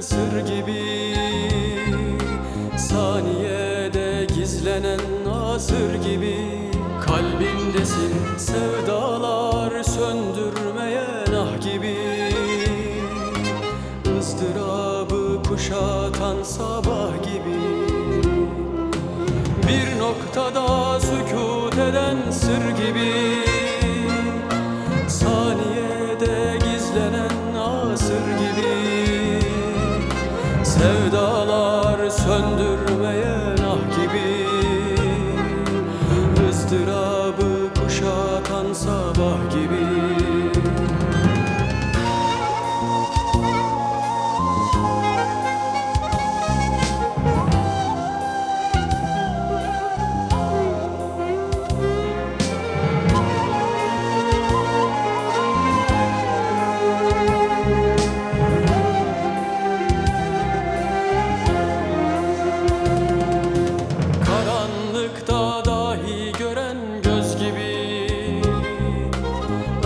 sır gibi Saniyede gizlenen nazır gibi Kalbimdesin sevdalar söndürmeyen ah gibi ızdırabı kuşatan sabah gibi Bir noktada sükut eden sır gibi Saniyede gizlenen asır Sevdalar söndürmeyen ah gibi ızdırabı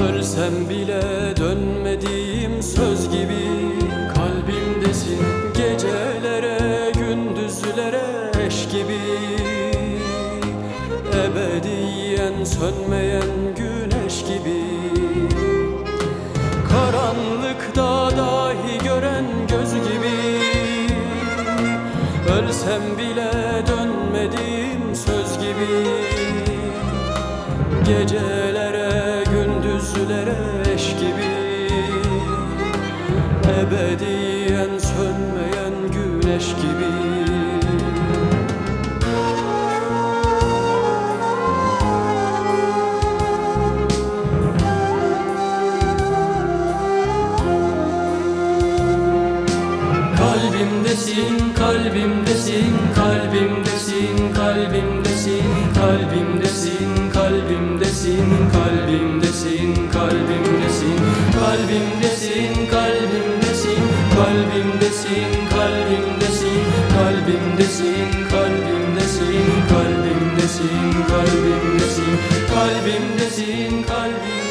Ölsem bile dönmediğim söz gibi Kalbimdesin gecelere gündüzlere eş gibi. Ebediyen sönmeyen güneş gibi. Karanlıkta dahi gören göz gibi. Ölsem bile dönmediğim söz gibi. Gecelere Ebediyen sönmeyen güneş gibi. Kalbimdesin, kalbimdesin, kalbimdesin, kalbimdesin kalbimdesin kalbimdesin kalbimdesin kalbimdesin kalbimdesin kalbimdesin kalbimdesin